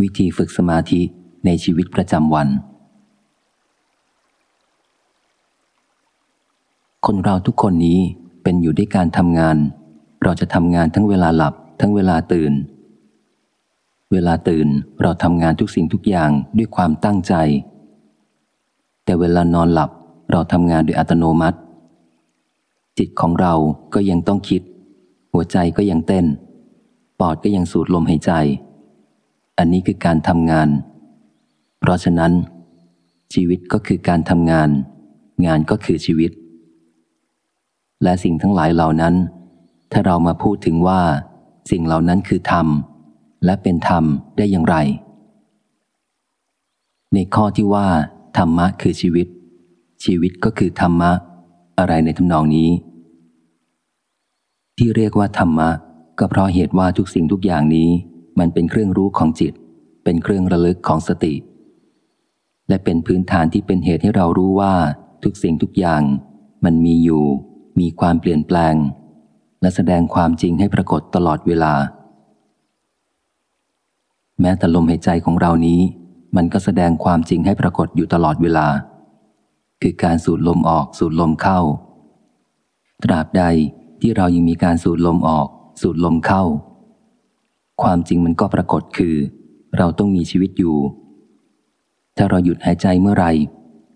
วิธีฝึกสมาธิในชีวิตประจำวัน คนเราทุกคนนี้เป็นอยู่ด้วยการทำงาน เราจะทำงานทั้งเวลาหลับ ทั้งเวลาตื่น เวลาตื่นเราทำงานทุกสิ่งทุกอย่างด้วยความตั้งใจ แต่เวลานอนหลับเราทำงานโดยอัตโนมัติ จิตของเราก็ยังต้องคิด หัวใจก็ยังเต้น ปอดก็ยังสูดลมหายใจ อันนี้คือการทำงาน เพราะฉะนั้น ชีวิตก็คือการทำงาน งานก็คือชีวิต และสิ่งทั้งหลายเหล่านั้น ถ้าเรามาพูดถึงว่า สิ่งเหล่านั้นคือธรรม และเป็นธรรมได้อย่างไร ในข้อที่ว่า ธรรมะคือชีวิต ชีวิตก็คือธรรมะ อะไรในทำนองนี้ ที่เรียกว่าธรรมะ ก็เพราะเหตุว่าทุกสิ่งทุกอย่างนี้ มันเป็นเครื่องรู้ของจิต เป็นเครื่องระลึกของสติ และเป็นพื้นฐานที่เป็นเหตุให้เรารู้ว่า ทุกสิ่งทุกอย่าง มันมีอยู่ มีความเปลี่ยนแปลง และแสดงความจริงให้ปรากฏตลอดเวลา แม้แต่ลมหายใจของเรานี้ มันก็แสดงความจริงให้ปรากฏอยู่ตลอดเวลา คือการสูดลมออกสูดลมเข้า ตราบใดที่เรายังมีการสูดลมออก สูดลมเข้า ความจริงมันก็ปรากฏคือ เราต้องมีชีวิตอยู่ ถ้าเราหยุดหายใจเมื่อไร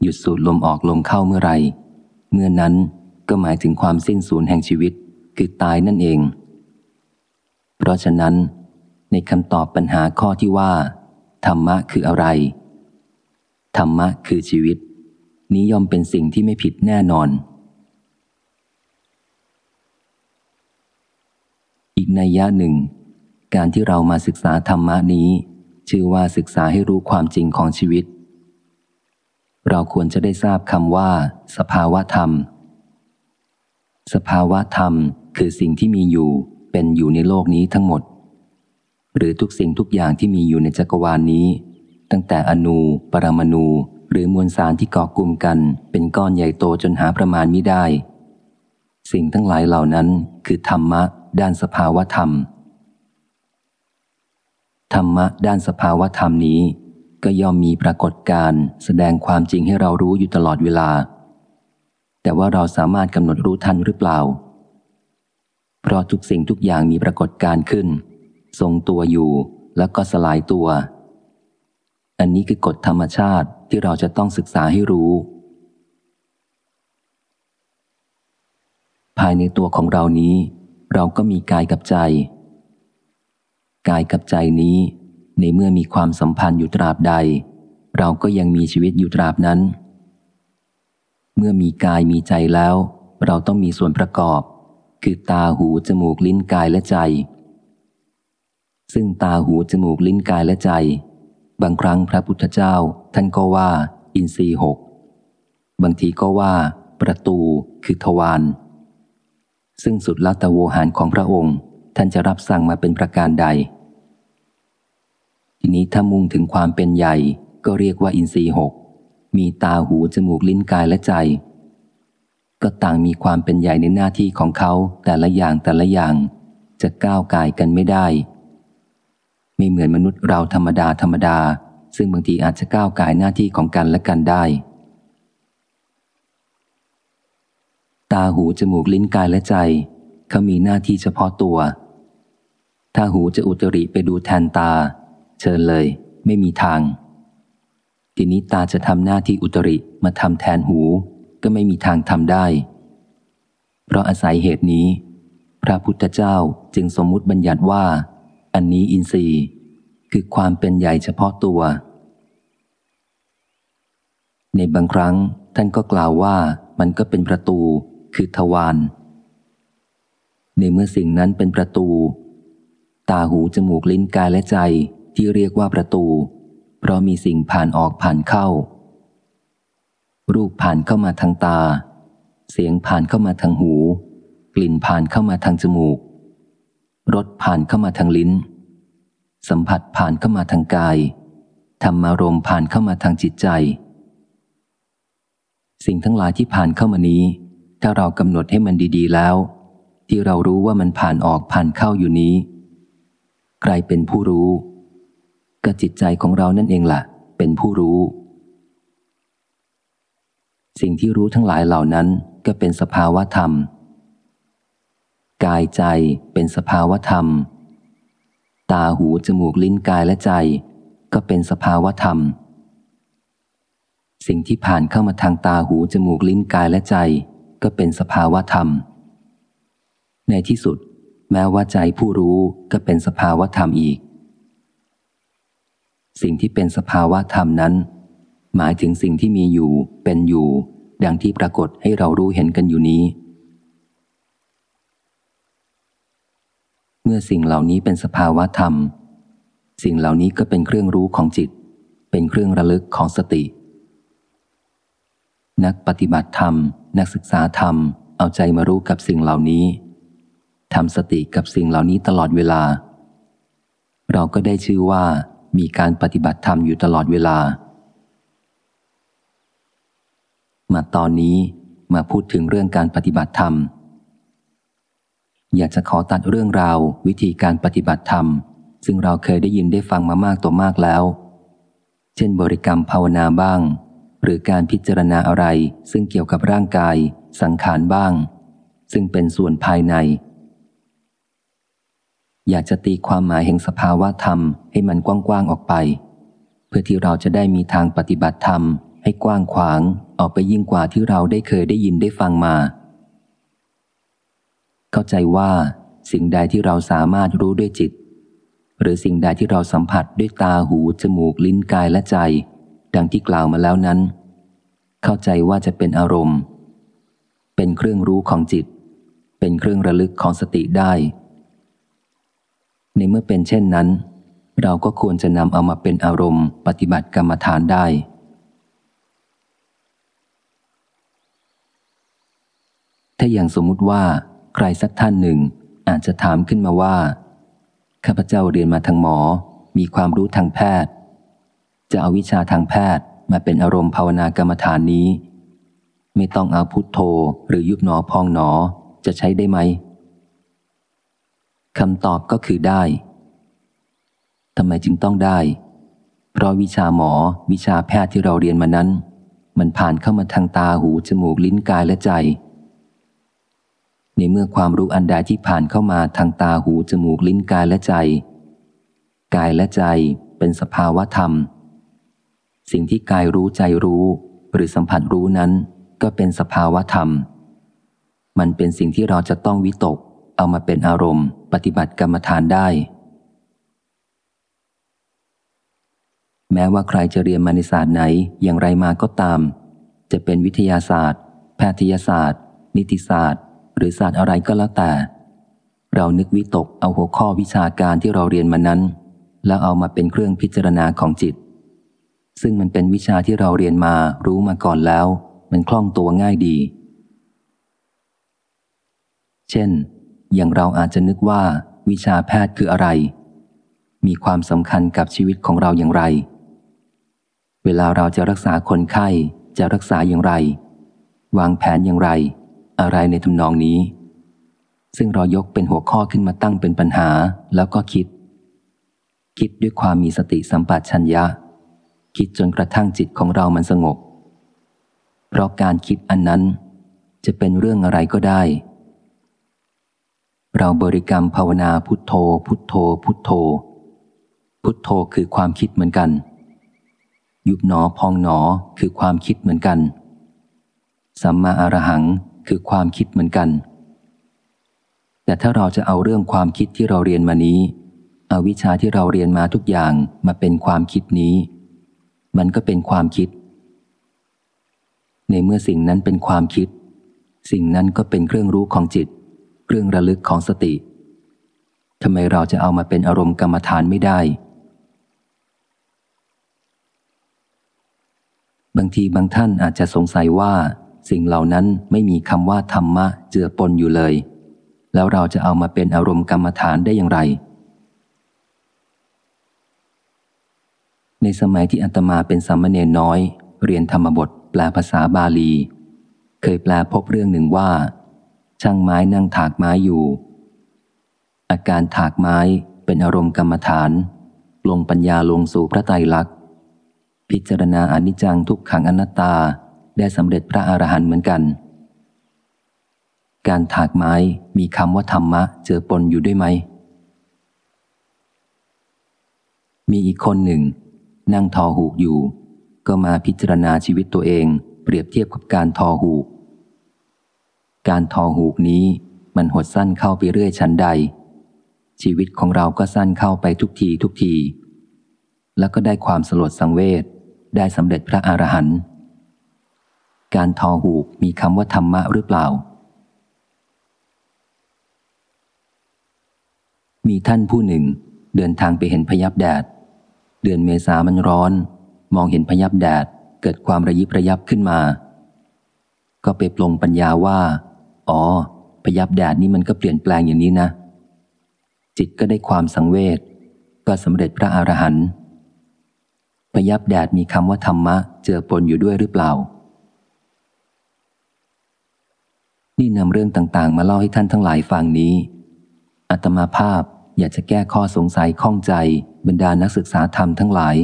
หยุดสูดลมออกลมเข้าเมื่อไรเมื่อนั้นก็หมายถึงความสิ้นสูญแห่งชีวิต คือตายนั่นเอง เพราะฉะนั้น ในคำตอบปัญหาข้อที่ว่า ธรรมะคืออะไร ธรรมะคือชีวิต นี้ย่อมเป็นสิ่งที่ไม่ผิดแน่นอน อีกในยะหนึ่ง การที่เรามาศึกษาธรรมะนี้ ชื่อว่าศึกษาให้รู้ความจริงของชีวิต เราควรจะได้ทราบคำว่า สภาวะธรรม สภาวะธรรมคือสิ่งที่มีอยู่เป็นอยู่ในโลกนี้ทั้งหมด หรือทุกสิ่งทุกอย่างที่มีอยู่ในจักรวาลนนี้ ตั้งแต่อนู ปรมาณูหรือมวลสารที่เกาะกลุ่มกัน เป็นก้อนใหญ่โตจนหาประมาณไมิได้ สิ่งทั้งหลายเหล่านั้นคือธรรมะ ด้านสภาวะธรรม ธรรมะด้านสภาวะธรรมนี้ ก็ย่อมมีปรากฏการแสดงความจริงให้เรารู้อยู่ตลอดเวลา แต่ว่าเราสามารถกำหนดรู้ทันหรือเปล่า เพราะทุกสิ่งทุกอย่างมีปรากฏการขึ้น ทรงตัวอยู่แล้วก็สลายตัว อันนี้คือกฎธรรมชาติที่เราจะต้องศึกษาให้รู้ ภายในตัวของเรานี้ เราก็มีกายกับใจ กายกับใจนี้ ในเมื่อมีความสัมพันธ์อยู่ตราบใด เราก็ยังมีชีวิตอยู่ตราบนั้น เมื่อมีกายมีใจแล้ว เราต้องมีส่วนประกอบ คือตาหูจมูกลิ้นกายและใจ ซึ่งตาหูจมูกลิ้นกายและใจ บางครั้งพระพุทธเจ้า ท่านก็ว่า อินทรีหกบางทีก็ว่า ประตูคือทวารซึ่งสุดลัตโวหารของพระองค์ ท่านจะรับสั่งมาเป็นประการใด ทีนี้ถ้ามุ่งถึงความเป็นใหญ่ ก็เรียกว่าอินทรีหก มีตาหูจมูกลิ้นกายและใจ ก็ต่างมีความเป็นใหญ่ในหน้าที่ของเขาแต่ละอย่างแต่ละอย่าง จะก้าวกายกันไม่ได้ ไม่เหมือนมนุษย์เราธรรมดาธรรมดา ซึ่งบางทีอาจจะก้าวกายหน้าที่ของกันและกันได้ตาหูจมูกลิ้นกายและใจ เขามีหน้าที่เฉพาะตัว ถ้าหูจะอุตริไปดูแทนตา เชิญเลย ไม่มีทาง ทีนี้ตาจะทำหน้าที่อุตริมาทำแทนหูก็ไม่มีทางทำได้ เพราะอาศัยเหตุนี้ พระพุทธเจ้าจึงสมมุติบัญญัติว่า อันนี้อินทรีย์ คือความเป็นใหญ่เฉพาะตัว ในบางครั้งท่านก็กล่าวว่ามันก็เป็นประตู คือทวาร ในเมื่อสิ่งนั้นเป็นประตู ตาหูจมูกลิ้นกายและใจที่เรียกว่าประตู เพราะมีสิ่งผ่านออกผ่านเข้า รูปผ่านเข้ามาทางตา เสียงผ่านเข้ามาทางหู กลิ่นผ่านเข้ามาทางจมูกรสผ่านเข้ามาทางลิ้น สัมผัสผ่านเข้ามาทางกายธรรมารมผ่านเข้ามาทางจิตใจ สิ่งทั้งหลายที่ผ่านเข้ามานี้ ถ้าเรากำหนดให้มันดี ๆ แล้ว ที่เรารู้ว่ามันผ่านออกผ่านเข้าอยู่นี้ ใครเป็นผู้รู้ ก็จิตใจของเรานั่นเองละ่ะ เป็นผู้รู้ สิ่งที่รู้ทั้งหลายเหล่านั้นก็เป็นสภาวะธรรม กายใจเป็นสภาวะธรรม ตาหูจมูกลิ้นกายและใจ ก็เป็นสภาวะธรรม สิ่งที่ผ่านเข้ามาทางตาหูจมูกลิ้นกายและใจ ก็เป็นสภาวะธรรม ในที่สุด แม้ว่าใจผู้รู้ก็เป็นสภาวะธรรมอีก สิ่งที่เป็นสภาวะธรรมนั้น หมายถึงสิ่งที่มีอยู่เป็นอยู่ ดังที่ปรากฏให้เรารู้เห็นกันอยู่นี้ เมื่อสิ่งเหล่านี้เป็นสภาวะธรรม สิ่งเหล่านี้ก็เป็นเครื่องรู้ของจิต เป็นเครื่องระลึกของสติ นักปฏิบัติธรรม นักศึกษาธรรมเอาใจมารู้กับสิ่งเหล่านี้ ทำสติกับสิ่งเหล่านี้ตลอดเวลา เราก็ได้ชื่อว่ามีการปฏิบัติธรรมอยู่ตลอดเวลา มาตอนนี้มาพูดถึงเรื่องการปฏิบัติธรรม อยากจะขอตัดเรื่องราววิธีการปฏิบัติธรรม ซึ่งเราเคยได้ยินได้ฟังมามากตัวมากแล้ว เช่นบริกรรมภาวนาบ้าง หรือการพิจารณาอะไรซึ่งเกี่ยวกับร่างกาย สังขารบ้าง ซึ่งเป็นส่วนภายใน อยากจะตีความหมายแห่งสภาวะธรรมให้มันกว้างๆออกไป เพื่อที่เราจะได้มีทางปฏิบัติธรรมให้กว้างขวางออกไปยิ่งกว่าที่เราได้เคยได้ยินได้ฟังมา เข้าใจว่าสิ่งใดที่เราสามารถรู้ด้วยจิต หรือสิ่งใดที่เราสัมผัสด้วยตาหูจมูกลิ้นกายและใจ ดังที่กล่าวมาแล้วนั้น เข้าใจว่าจะเป็นอารมณ์ เป็นเครื่องรู้ของจิต เป็นเครื่องระลึกของสติได้ ในเมื่อเป็นเช่นนั้น เราก็ควรจะนำเอามาเป็นอารมณ์ ปฏิบัติกรรมฐานได้ ถ้าอย่างสมมุติว่า ใครสักท่านหนึ่ง อาจจะถามขึ้นมาว่า ข้าพเจ้าเรียนมาทางหมอ มีความรู้ทางแพทย์ จะเอาวิชาทางแพทย์มาเป็นอารมณ์ภาวนากรรมฐานนี้ ไม่ต้องเอาพุทโธหรือยุบหนอพองหนอจะใช้ได้ไหม คำตอบก็คือได้ทำไมจึงต้องได้ เพราะวิชาหมอวิชาแพทย์ที่เราเรียนมานั้น มันผ่านเข้ามาทางตาหูจมูกลิ้นกายและใจ ในเมื่อความรู้อันใดที่ผ่านเข้ามาทางตาหูจมูกลิ้นกายและใจ กายและใจเป็นสภาวะธรรม สิ่งที่กายรู้ใจรู้ หรือสัมผัสรู้นั้น ก็เป็นสภาวะธรรม มันเป็นสิ่งที่เราจะต้องวิตก เอามาเป็นอารมณ์ ปฏิบัติกรรมฐานได้ แม้ว่าใครจะเรียนมาในศาสตร์ไหนอย่างไรมาก็ตาม จะเป็นวิทยาศาสตร์ แพทยศาสตร์ นิติศาสตร์ หรือศาสตร์อะไรก็แล้วแต่ เรานึกวิตกเอาหัวข้อวิชาการที่เราเรียนมานั้น แล้วเอามาเป็นเครื่องพิจารณาของจิต ซึ่งมันเป็นวิชาที่เราเรียนมารู้มาก่อนแล้ว มันคล่องตัวง่ายดี เช่น อย่างเราอาจจะนึกว่าวิชาแพทย์คืออะไร มีความสำคัญกับชีวิตของเราอย่างไร เวลาเราจะรักษาคนไข้จะรักษาอย่างไร วางแผนอย่างไร อะไรในทำนองนี้ ซึ่งเรายกเป็นหัวข้อขึ้นมาตั้งเป็นปัญหาแล้วก็คิด คิดด้วยความมีสติสัมปชัญญะ คิดจนกระทั่งจิตของเรามันสงบ เพราะการคิดอันนั้น จะเป็นเรื่องอะไรก็ได้ เราบริกรรมภาวนาพุทโธ พุทโธ พุทโธ พุทโธคือความคิดเหมือนกัน ยุบหนอพองหนอคือความคิดเหมือนกัน สัมมาอรหังคือความคิดเหมือนกัน แต่ถ้าเราจะเอาเรื่องความคิดที่เราเรียนมานี้เอาวิชาที่เราเรียนมาทุกอย่างมาเป็นความคิดนี้ มันก็เป็นความคิด ในเมื่อสิ่งนั้นเป็นความคิด สิ่งนั้นก็เป็นเครื่องรู้ของจิต เครื่องระลึกของสติทำไมเราจะเอามาเป็นอารมณ์กรรมฐานไม่ได้ บางทีบางท่านอาจจะสงสัยว่า สิ่งเหล่านั้นไม่มีคำว่าธรรมะเจือปนอยู่เลย แล้วเราจะเอามาเป็นอารมณ์กรรมฐานได้อย่างไร ในสมัยที่อัตมาเป็นสามเณรน้อย เรียนธรรมบทแปลภาษาบาลี เคยแปลพบเรื่องหนึ่งว่า ช่างไม้นั่งถากไม้อยู่ อาการถากไม้เป็นอารมณ์กรรมฐาน ลงปัญญาลงสู่พระไตรลักษณ์ พิจารณาอนิจจังทุกขังอนัตตาได้สำเร็จพระอรหันต์เหมือนกัน การถากไม้มีคำว่าธรรมะเจอปนอยู่ด้วยไหม มีอีกคนหนึ่ง นั่งทอหูกอยู่ ก็มาพิจารณาชีวิตตัวเอง เปรียบเทียบกับการทอหูก การทอหูกนี้มันหดสั้นเข้าไปเรื่อยชั้นใด ชีวิตของเราก็สั้นเข้าไปทุกทีทุกที แล้วก็ได้ความสลดสังเวชได้สำเร็จพระอรหันต์การทอหูกมีคำว่าธรรมะหรือเปล่า มีท่านผู้หนึ่งเดินทางไปเห็นพยับแดด เดือนเมษามันร้อน มองเห็นพยับแดดเกิดความระยิบระยับขึ้นมา ก็ไปปลงปัญญาว่า อ๋อ พยับแดดนี้มันก็เปลี่ยนแปลงอย่างนี้นะ จิตก็ได้ความสังเวชก็สำเร็จพระอรหันต์พยับแดดมีคำว่าธรรมะ เจือปนอยู่ด้วยหรือเปล่า นี่นำเรื่องต่างๆ มาเล่าให้ท่านทั้งหลายฟังนี้อัตมาภาพอยากจะแก้ข้อสงสัยข้องใจบรรดานักศึกษาธรรมทั้งหลาย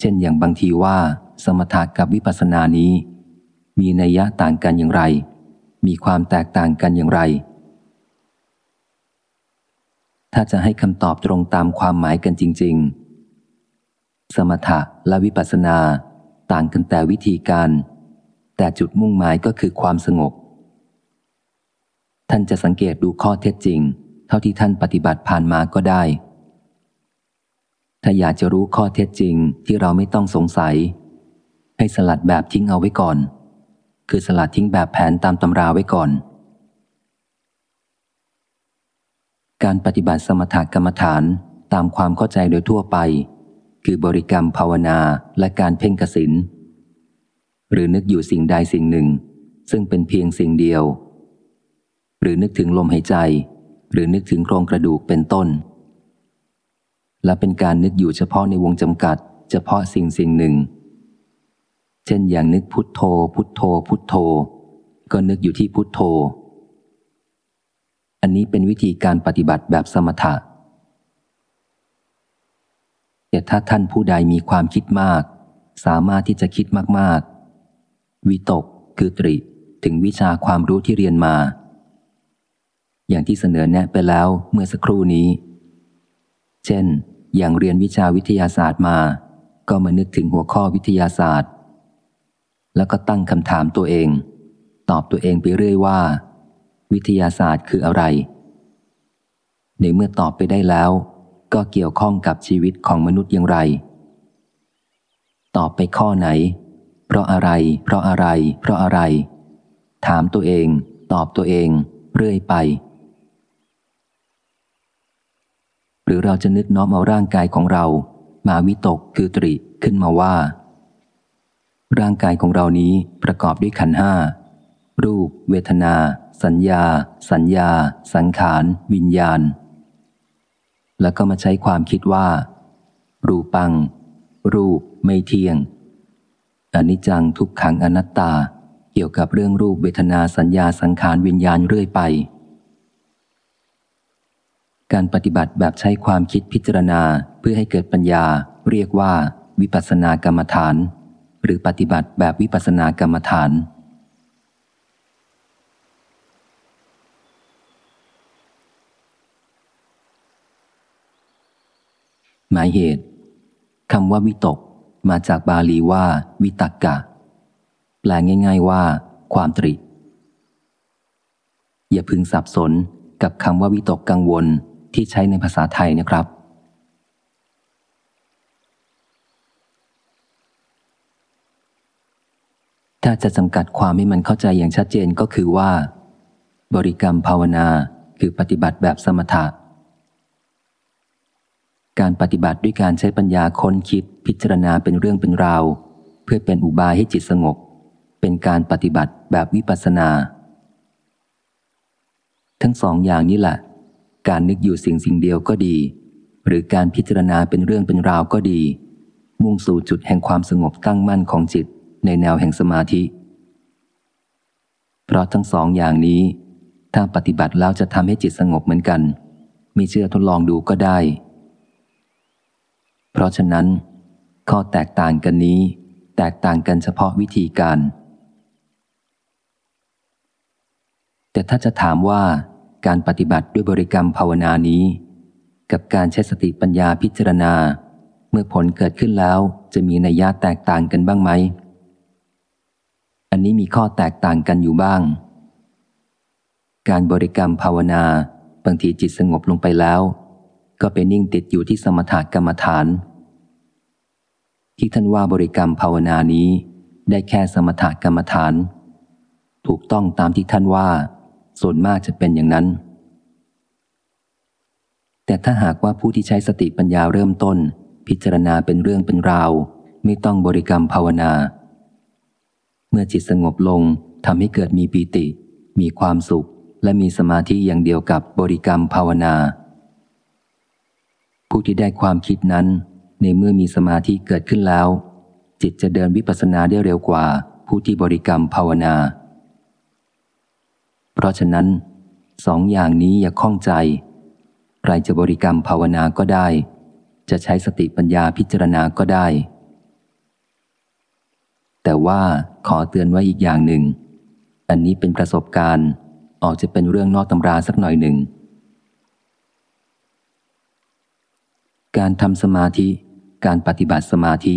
เช่นอย่างบางทีว่า สมถะกับวิปัสสนานี้ มีนัยยะต่างกันอย่างไร มีความแตกต่างกันอย่างไร ถ้าจะให้คำตอบตรงตามความหมายกันจริง ๆ สมถะและวิปัสสนาต่างกันแต่วิธีการ แต่จุดมุ่งหมายก็คือความสงบ ท่านจะสังเกตดูข้อเท็จจริง เท่าที่ท่านปฏิบัติผ่านมาก็ได้ ถ้าอยากจะรู้ข้อเท็จจริงที่เราไม่ต้องสงสัย ให้สลัดแบบทิ้งเอาไว้ก่อน คือสลัดทิ้งแบบแผนตามตำราไว้ก่อน การปฏิบัติสมถกรรมฐานตามความเข้าใจโดยทั่วไป คือบริกรรมภาวนาและการเพ่งกสินหรือนึกอยู่สิ่งใดสิ่งหนึ่ง ซึ่งเป็นเพียงสิ่งเดียว หรือนึกถึงลมหายใจ หรือนึกถึงโครงกระดูกเป็นต้น และเป็นการนึกอยู่เฉพาะในวงจำกัด เฉพาะสิ่งสิ่งหนึ่ง เช่นอย่างนึกพุทโธ พุทโธ พุทโธ ก็นึกอยู่ที่พุทโธ อันนี้เป็นวิธีการปฏิบัติแบบสมถะแต่ถ้าท่านผู้ใดมีความคิดมาก สามารถที่จะคิดมาก ๆ วิตก คือตริถึงวิชาความรู้ที่เรียนมา อย่างที่เสนอแนะไปแล้วเมื่อสักครู่นี้ เช่น อย่างเรียนวิชาวิทยาศาสตร์มา ก็มานึกถึงหัวข้อวิทยาศาสตร์ แล้วก็ตั้งคำถามตัวเอง ตอบตัวเองไปเรื่อยว่า วิทยาศาสตร์คืออะไร ในเมื่อตอบไปได้แล้ว ก็เกี่ยวข้องกับชีวิตของมนุษย์อย่างไร ตอบไปข้อไหน เพราะอะไร เพราะอะไร เพราะอะไร ถามตัวเอง ตอบตัวเอง เรื่อยไป หรือเราจะนึกน้อมเอาร่างกายของเรา มาวิตกคือตริขึ้นมาว่า ร่างกายของเรานี้ประกอบด้วยขันห้า รูป เวทนา สัญญา สัญญา สังขาร วิญญาณ แล้วก็มาใช้ความคิดว่า รูปัง รูปไม่เที่ยงอนิจจังทุกขังอนัตตา เกี่ยวกับเรื่องรูปเวทนาสัญญาสังขารวิญญาณเรื่อยไป การปฏิบัติแบบใช้ความคิดพิจารณาเพื่อให้เกิดปัญญา เรียกว่า วิปัสสนากรรมฐาน หรือปฏิบัติแบบวิปัสสนากรรมฐาน หมายเหตุคำว่าวิตกมาจากบาลีว่า วิตักกะ แปลง่าย ๆว่า ความตริ อย่าพึงสับสนกับคำว่าวิตกกังวลที่ใช้ในภาษาไทยนะครับ ถ้าจะจำกัดความให้มันเข้าใจอย่างชัดเจนก็คือว่า บริกรรมภาวนาคือปฏิบัติแบบสมถะ การปฏิบัติด้วยการใช้ปัญญาค้นคิดพิจารณาเป็นเรื่องเป็นราว เพื่อเป็นอุบายให้จิตสงบ เป็นการปฏิบัติแบบวิปัสสนา ทั้งสองอย่างนี้แหละ การนึกอยู่สิ่งสิ่งเดียวก็ดี หรือการพิจารณาเป็นเรื่องเป็นราวก็ดี มุ่งสู่จุดแห่งความสงบตั้งมั่นของจิต ในแนวแห่งสมาธิ เพราะทั้งสองอย่างนี้ ถ้าปฏิบัติแล้วจะทำให้จิตสงบเหมือนกันไม่เชื่อทดลองดูก็ได้ เพราะฉะนั้น ข้อแตกต่างกันนี้ แตกต่างกันเฉพาะวิธีการ แต่ถ้าจะถามว่าการปฏิบัติด้วยบริกรรมภาวนานี้ กับการใช้สติปัญญาพิจารณา เมื่อผลเกิดขึ้นแล้วจะมีนัยยะแตกต่างกันบ้างไหม อันนี้มีข้อแตกต่างกันอยู่บ้าง การบริกรรมภาวนาบางทีจิตสงบลงไปแล้ว ก็ไปนิ่งติดอยู่ที่สมถกรรมฐาน ที่ท่านว่าบริกรรมภาวนานี้ได้แค่สมถกรรมฐาน ถูกต้องตามที่ท่านว่า ส่วนมากจะเป็นอย่างนั้น แต่ถ้าหากว่าผู้ที่ใช้สติปัญญาเริ่มต้น พิจารณาเป็นเรื่องเป็นราว ไม่ต้องบริกรรมภาวนา มื่อจิตสงบลงทำให้เกิดมีปีติ มีความสุข และมีสมาธิอย่างเดียวกับบริกรรมภาวนา ผู้ที่ได้ความคิดนั้น ในเมื่อมีสมาธิเกิดขึ้นแล้ว จิตจะเดินวิปัสสนาได้เร็วกว่า ผู้ที่บริกรรมภาวนา เพราะฉะนั้นสองอย่างนี้อย่าข้องใจ ใครจะบริกรรมภาวนาก็ได้ จะใช้สติปัญญาพิจารณาก็ได้ แต่ว่าขอเตือนไว้อีกอย่างหนึ่ง อันนี้เป็นประสบการณ์ ออกจะเป็นเรื่องนอกตำราสักหน่อยหนึ่ง การทำสมาธิ การปฏิบัติสมาธิ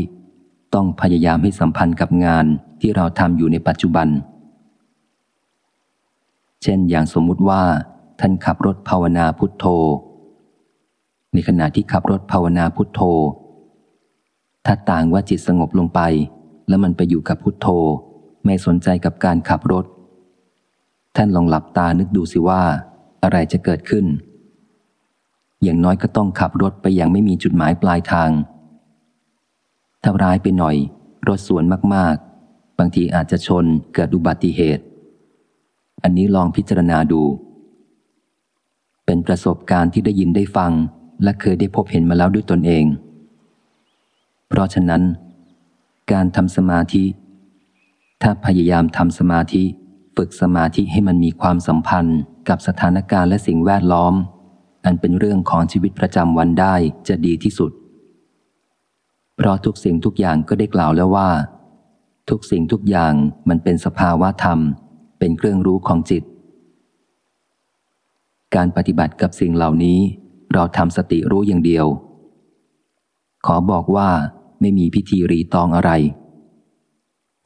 ต้องพยายามให้สัมพันธ์กับงานที่เราทำอยู่ในปัจจุบัน เช่นอย่างสมมุติว่า ท่านขับรถภาวนาพุทโธ ในขณะที่ขับรถภาวนาพุทโธ ถ้าต่างว่าจิตสงบลงไป แล้วมันไปอยู่กับพุทโธ ไม่สนใจกับการขับรถ ท่านลองหลับตานึกดูสิว่า อะไรจะเกิดขึ้น อย่างน้อยก็ต้องขับรถไปอย่างไม่มีจุดหมายปลายทาง ถ้าร้ายไปหน่อย รถสวนมากๆ บางทีอาจจะชนเกิดอุบัติเหตุ อันนี้ลองพิจารณาดู เป็นประสบการณ์ที่ได้ยินได้ฟัง และเคยได้พบเห็นมาแล้วด้วยตนเอง เพราะฉะนั้น การทำสมาธิ ถ้าพยายามทำสมาธิ ฝึกสมาธิให้มันมีความสัมพันธ์กับสถานการณ์และสิ่งแวดล้อม อันเป็นเรื่องของชีวิตประจำวันได้จะดีที่สุด เพราะทุกสิ่งทุกอย่างก็ได้กล่าวแล้วว่า ทุกสิ่งทุกอย่างมันเป็นสภาวะธรรม เป็นเครื่องรู้ของจิต การปฏิบัติกับสิ่งเหล่านี้ เราทำสติรู้อย่างเดียว ขอบอกว่า ไม่มีพิธีรีตองอะไร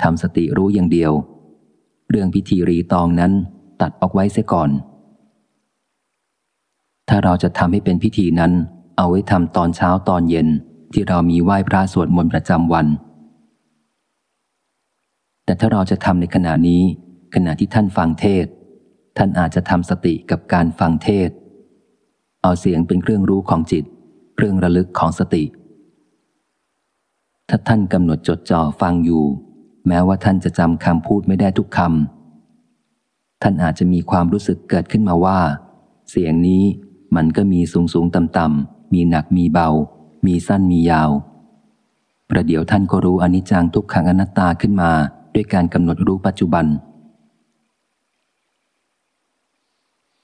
ทำสติรู้อย่างเดียว เรื่องพิธีรีตองนั้นตัดออกไว้เสียก่อน ถ้าเราจะทำให้เป็นพิธีนั้น เอาไว้ทำตอนเช้าตอนเย็นที่เรามีไหว้พระสวดมนต์ประจำวัน แต่ถ้าเราจะทำในขณะนี้ ขณะที่ท่านฟังเทศ ท่านอาจจะทำสติกับการฟังเทศ เอาเสียงเป็นเครื่องรู้ของจิต เครื่องระลึกของสติ ถ้าท่านกำหนดจดจ่อฟังอยู่ แม้ว่าท่านจะจำคำพูดไม่ได้ทุกคำท่านอาจจะมีความรู้สึกเกิดขึ้นมาว่า เสียงนี้มันก็มีสูงสูงต่ำต่ำมีหนักมีเบา มีสั้นมียาว ประเดี๋ยวท่านก็รู้อนิจจังทุกขังอนัตตาขึ้นมาด้วยการกำหนดรู้ปัจจุบัน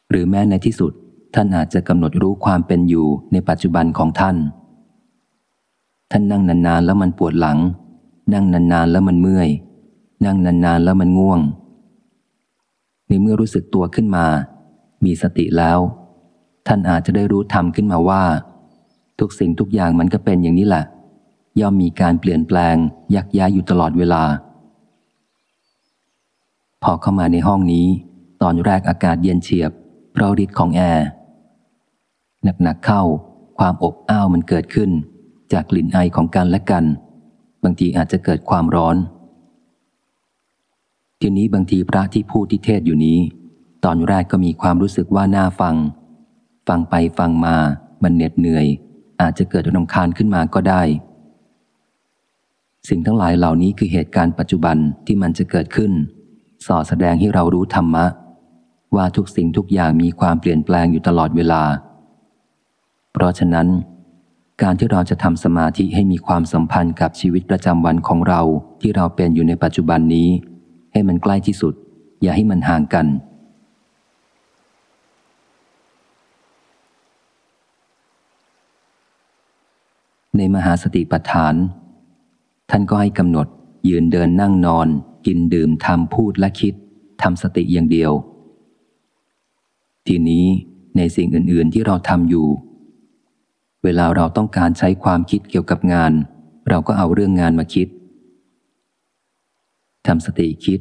หรือแม้ในที่สุดท่านอาจจะกำหนดรู้ความเป็นอยู่ในปัจจุบันของท่าน ท่านนั่งนานๆแล้วมันปวดหลัง นั่งนานๆแล้วมันเมื่อย นั่งนานๆแล้วมันง่วง ในเมื่อรู้สึกตัวขึ้นมา มีสติแล้ว ท่านอาจจะได้รู้ธรรมขึ้นมาว่า ทุกสิ่งทุกอย่างมันก็เป็นอย่างนี้แหละ ย่อมมีการเปลี่ยนแปลงยักย้ายอยู่ตลอดเวลา พอเข้ามาในห้องนี้ ตอนแรกอากาศเย็นเฉียบ เพราะฤทธิ์ของแอร์หนักๆเข้า ความอบอ้าวมันเกิดขึ้น จากกลิ่นไอของกันและกัน บางทีอาจจะเกิดความร้อน ทีนี้บางทีพระที่พูดที่เทศอยู่นี้ ตอนแรกก็มีความรู้สึกว่าน่าฟัง ฟังไปฟังมา มันเหน็ดเหนื่อย อาจจะเกิดรำคาญขึ้นมาก็ได้ สิ่งทั้งหลายเหล่านี้คือเหตุการณ์ปัจจุบันที่มันจะเกิดขึ้น สอแสดงให้เรารู้ธรรมะ ว่าทุกสิ่งทุกอย่างมีความเปลี่ยนแปลงอยู่ตลอดเวลา เพราะฉะนั้น การที่เราจะทำสมาธิให้มีความสัมพันธ์กับชีวิตประจำวันของเราที่เราเป็นอยู่ในปัจจุบันนี้ ให้มันใกล้ที่สุด อย่าให้มันห่างกัน ในมหาสติปัฏฐาน ท่านก็ให้กำหนด ยืนเดินนั่งนอน กินดื่มทำพูดและคิดทำสติอย่างเดียว ทีนี้ในสิ่งอื่น ๆ ที่เราทำอยู่ เวลาเราต้องการใช้ความคิดเกี่ยวกับงาน เราก็เอาเรื่องงานมาคิดทำสติคิด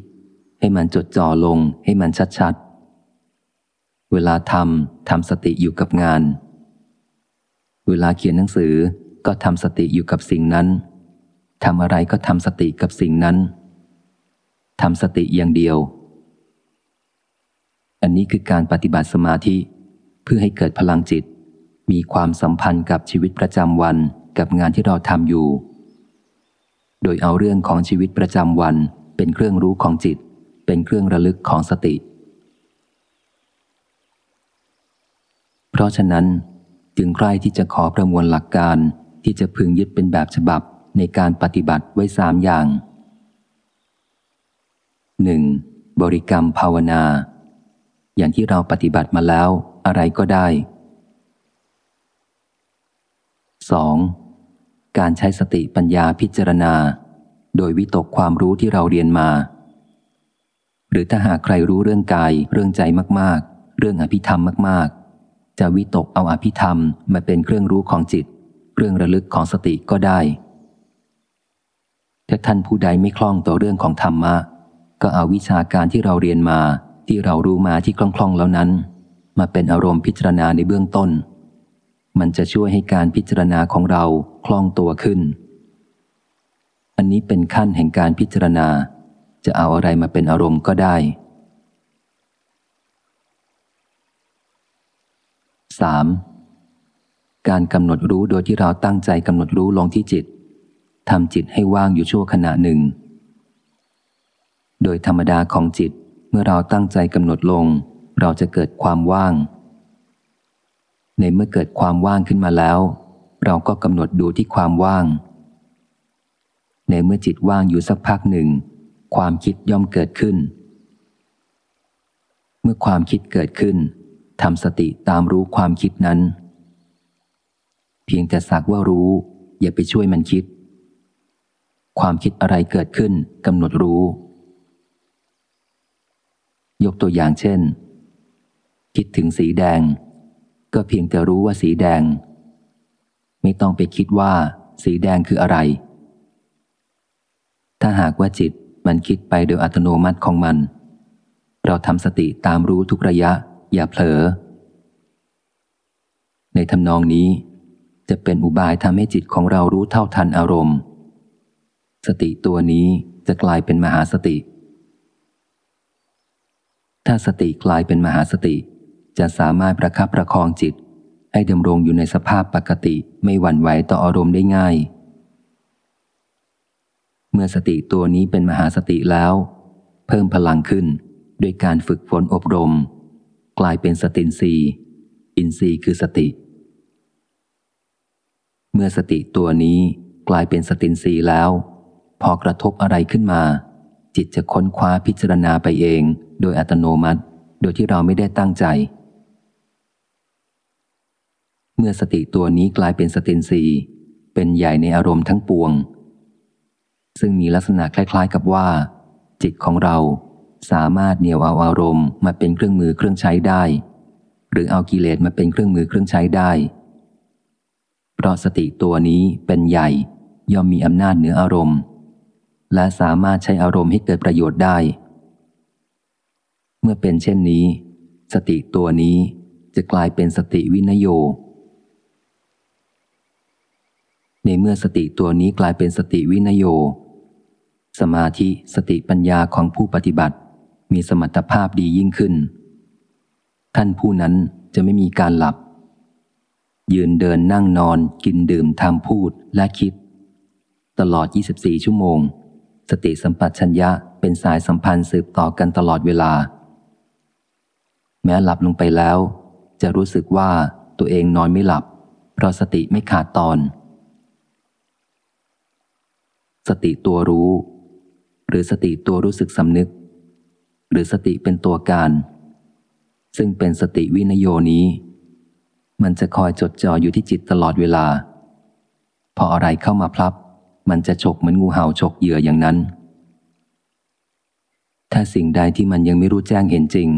ให้มันจดจ่อลงให้มันชัดๆ เวลาทำทำสติอยู่กับงาน เวลาเขียนหนังสือก็ทำสติอยู่กับสิ่งนั้นทำอะไรก็ทำสติกับสิ่งนั้นทำสติอย่างเดียว อันนี้คือการปฏิบัติสมาธิ เพื่อให้เกิดพลังจิต มีความสัมพันธ์กับชีวิตประจำวันกับงานที่เราทำอยู่ โดยเอาเรื่องของชีวิตประจำวัน เป็นเครื่องรู้ของจิต เป็นเครื่องระลึกของสติ เพราะฉะนั้นจึงใครที่จะขอประมวลหลักการที่จะพึงยึดเป็นแบบฉบับในการปฏิบัติไว้สามอย่าง 1. บริกรรมภาวนา อย่างที่เราปฏิบัติมาแล้วอะไรก็ได้ 2. การใช้สติปัญญาพิจารณา โดยวิตกความรู้ที่เราเรียนมา หรือถ้าหากใครรู้เรื่องกาย เรื่องใจมากๆ เรื่องอภิธรรมมากๆ จะวิตกเอาอภิธรรมมาเป็นเครื่องรู้ของจิตเรื่องระลึกของสติก็ได้ ถ้าท่านผู้ใดไม่คล่องต่อเรื่องของธรรมะ ก็เอาวิชาการที่เราเรียนมาที่เรารู้มาที่คล่องๆแล้วนั้น มาเป็นอารมณ์พิจารณาในเบื้องต้น มันจะช่วยให้การพิจารณาของเราคล่องตัวขึ้น อันนี้เป็นขั้นแห่งการพิจารณา จะเอาอะไรมาเป็นอารมณ์ก็ได้ 3. การกำหนดรู้โดยที่เราตั้งใจกำหนดรู้ลงที่จิตทำจิตให้ว่างอยู่ชั่วขณะหนึ่ง โดยธรรมดาของจิตเมื่อเราตั้งใจกำหนดลง เราจะเกิดความว่าง ในเมื่อเกิดความว่างขึ้นมาแล้ว เราก็กำหนดดูที่ความว่าง ในเมื่อจิตว่างอยู่สักพักหนึ่ง ความคิดย่อมเกิดขึ้น เมื่อความคิดเกิดขึ้นทำสติตามรู้ความคิดนั้น เพียงแต่สักว่ารู้ อย่าไปช่วยมันคิด ความคิดอะไรเกิดขึ้นกำหนดรู้ ยกตัวอย่างเช่น คิดถึงสีแดง ก็เพียงแต่รู้ว่าสีแดง ไม่ต้องไปคิดว่า สีแดงคืออะไร ถ้าหากว่าจิตมันคิดไปโดยอัตโนมัติของมัน เราทำสติตามรู้ทุกระยะ อย่าเผลอ ในทำนองนี้จะเป็นอุบายทำให้จิตของเรารู้เท่าทันอารมณ์ สติตัวนี้จะกลายเป็นมหาสติ ถ้าสติกลายเป็นมหาสติ จะสามารถประคับประคองจิต ให้ดำรงอยู่ในสภาพปกติไม่หวั่นไหวต่ออารมณ์ได้ง่าย เมื่อสติตัวนี้เป็นมหาสติแล้ว เพิ่มพลังขึ้นด้วยการฝึกฝนอบรม กลายเป็นสตินรีอินทรีย์คือสติ เมื่อสติตัวนี้กลายเป็นสตินรีแล้ว พอกระทบอะไรขึ้นมา จิตจะค้นคว้าพิจารณาไปเอง โดยอัตโนมัติ โดยที่เราไม่ได้ตั้งใจ เมื่อสติตัวนี้กลายเป็นสตินสีเป็นใหญ่ในอารมณ์ทั้งปวง ซึ่งมีลักษณะคล้าย ๆ กับว่า จิตของเราสามารถเหนี่ยวเอาอารมณ์มาเป็นเครื่องมือเครื่องใช้ได้ หรือเอากิเลสมาเป็นเครื่องมือเครื่องใช้ได้ เพราะสติตัวนี้เป็นใหญ่ย่อมมีอำนาจเหนืออารมณ์ และสามารถใช้อารมณ์ให้เกิดประโยชน์ได้ เมื่อเป็นเช่นนี้ สติตัวนี้จะกลายเป็นสติวินโย ในเมื่อสติตัวนี้กลายเป็นสติวินโย สมาธิสติปัญญาของผู้ปฏิบัติ มีสมรรถภาพดียิ่งขึ้น ท่านผู้นั้นจะไม่มีการหลับ ยืนเดินนั่งนอนกินดื่มทำพูดและคิด ตลอด 24 ชั่วโมง สติสัมปชัญญะเป็นสายสัมพันธ์สืบต่อกันตลอดเวลา แม้หลับลงไปแล้ว จะรู้สึกว่าตัวเองนอนไม่หลับ เพราะสติไม่ขาดตอน สติตัวรู้ หรือสติตัวรู้สึกสำนึก หรือสติเป็นตัวการ ซึ่งเป็นสติวินโยนี้ มันจะคอยจดจ่ออยู่ที่จิตตลอดเวลา พออะไรเข้ามาพลับ มันจะฉกเหมือนงูเห่าฉกเหยื่ออย่างนั้น ถ้าสิ่งใดที่มันยังไม่รู้แจ้งเห็นจริง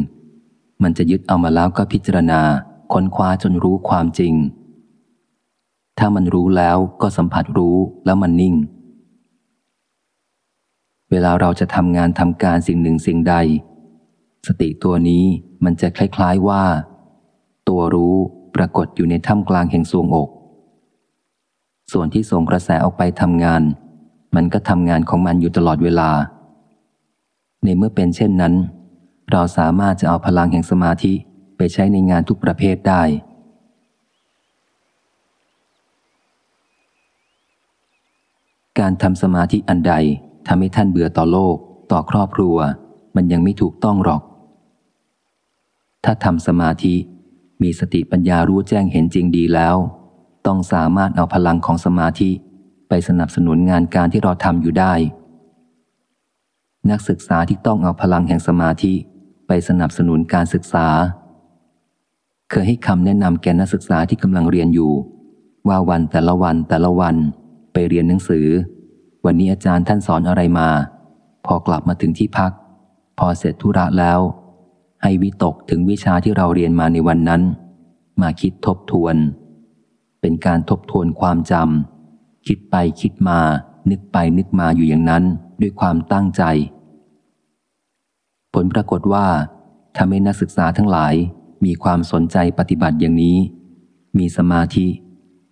มันจะยึดเอามาแล้วก็พิจารณาค้นคว้าจนรู้ความจริงถ้ามันรู้แล้วก็สัมผัสรู้แล้วมันนิ่ง เวลาเราจะทำงานทำการสิ่งหนึ่งสิ่งใด สติตัวนี้มันจะคล้ายๆว่า ตัวรู้ปรากฏอยู่ในถ้ำกลางแห่งสวงอก ส่วนที่ส่งกระแสออกไปทำงาน มันก็ทำงานของมันอยู่ตลอดเวลา ในเมื่อเป็นเช่นนั้น เราสามารถจะเอาพลังแห่งสมาธิไปใช้ในงานทุกประเภทได้การทำสมาธิอันใด ทำให้ท่านเบื่อต่อโลก ต่อครอบครัว มันยังไม่ถูกต้องหรอก ถ้าทำสมาธิ มีสติปัญญารู้แจ้งเห็นจริงดีแล้ว ต้องสามารถเอาพลังของสมาธิ ไปสนับสนุนงานการที่เราทำอยู่ได้ นักศึกษาที่ต้องเอาพลังแห่งสมาธิ ไปสนับสนุนการศึกษา เคยให้คำแนะนำแก่นักศึกษาที่กำลังเรียนอยู่ ว่าวันแต่ละวันแต่ละวันไปเรียนหนังสือ วันนี้อาจารย์ท่านสอนอะไรมา พอกลับมาถึงที่พัก พอเสร็จธุระแล้ว ให้วิตกถึงวิชาที่เราเรียนมาในวันนั้น มาคิดทบทวน เป็นการทบทวนความจำคิดไปคิดมา นึกไปนึกมาอยู่อย่างนั้นด้วยความตั้งใจ ผลปรากฏว่าทำให้นักศึกษาทั้งหลายมีความสนใจปฏิบัติอย่างนี้ มีสมาธิ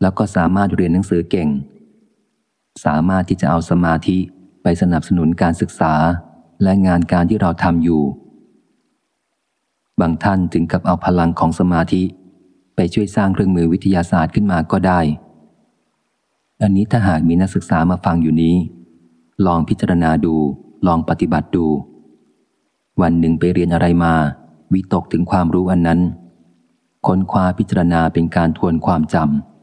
แล้วก็สามารถเรียนหนังสือเก่ง สามารถที่จะเอาสมาธิไปสนับสนุนการศึกษาและงานการที่เราทำอยู่ บางท่านถึงกับเอาพลังของสมาธิ ไปช่วยสร้างเครื่องมือวิทยาศาสตร์ขึ้นมาก็ได้ อันนี้ถ้าหากมีนักศึกษามาฟังอยู่นี้ ลองพิจารณาดู ลองปฏิบัติดู วันหนึ่งไปเรียนอะไรมา วิตกถึงความรู้อันนั้น ค้นคว้าพิจารณาเป็นการทวนความจำ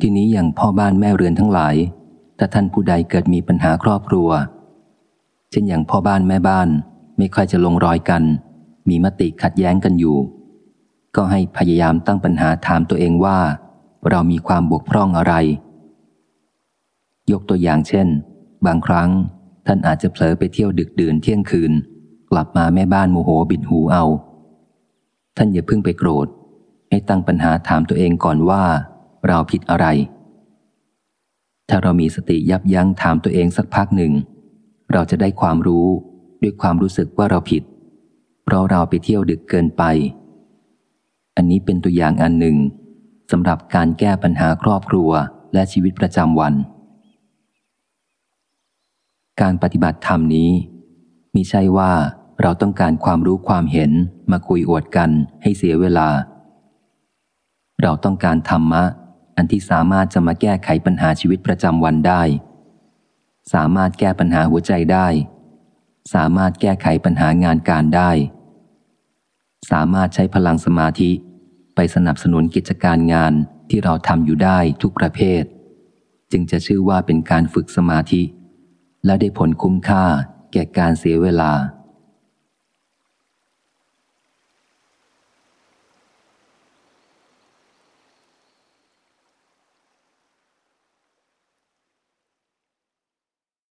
ทีนี้อย่างพ่อบ้านแม่เรือนทั้งหลาย ถ้าท่านผู้ใดเกิดมีปัญหาครอบครัว เช่นอย่างพ่อบ้านแม่บ้านไม่ค่อยจะลงรอยกัน มีมติขัดแย้งกันอยู่ ก็ให้พยายามตั้งปัญหาถามตัวเองว่า เรามีความบกพร่องอะไร ยกตัวอย่างเช่น บางครั้งท่านอาจจะเผลอไปเที่ยวดึกดื่นเที่ยงคืน กลับมาแม่บ้านโมโหบิดหูเอา ท่านอย่าเพิ่งไปโกรธ ให้ตั้งปัญหาถามตัวเองก่อนว่า เราผิดอะไร ถ้าเรามีสติยับยั้งถามตัวเองสักพักหนึ่ง เราจะได้ความรู้ด้วยความรู้สึกว่าเราผิด เพราะเราไปเที่ยวดึกเกินไป อันนี้เป็นตัวอย่างอันหนึ่งสำหรับการแก้ปัญหาครอบครัวและชีวิตประจำวัน การปฏิบัติธรรมนี้มิใช่ว่าเราต้องการความรู้ความเห็นมาคุยอวดกันให้เสียเวลา เราต้องการธรรมะ อันที่สามารถจะมาแก้ไขปัญหาชีวิตประจำวันได้ สามารถแก้ปัญหาหัวใจได้ สามารถแก้ไขปัญหางานการได้ สามารถใช้พลังสมาธิ ไปสนับสนุนกิจการงานที่เราทำอยู่ได้ทุกประเภท จึงจะชื่อว่าเป็นการฝึกสมาธิ และได้ผลคุ้มค่าแก่การเสียเวลา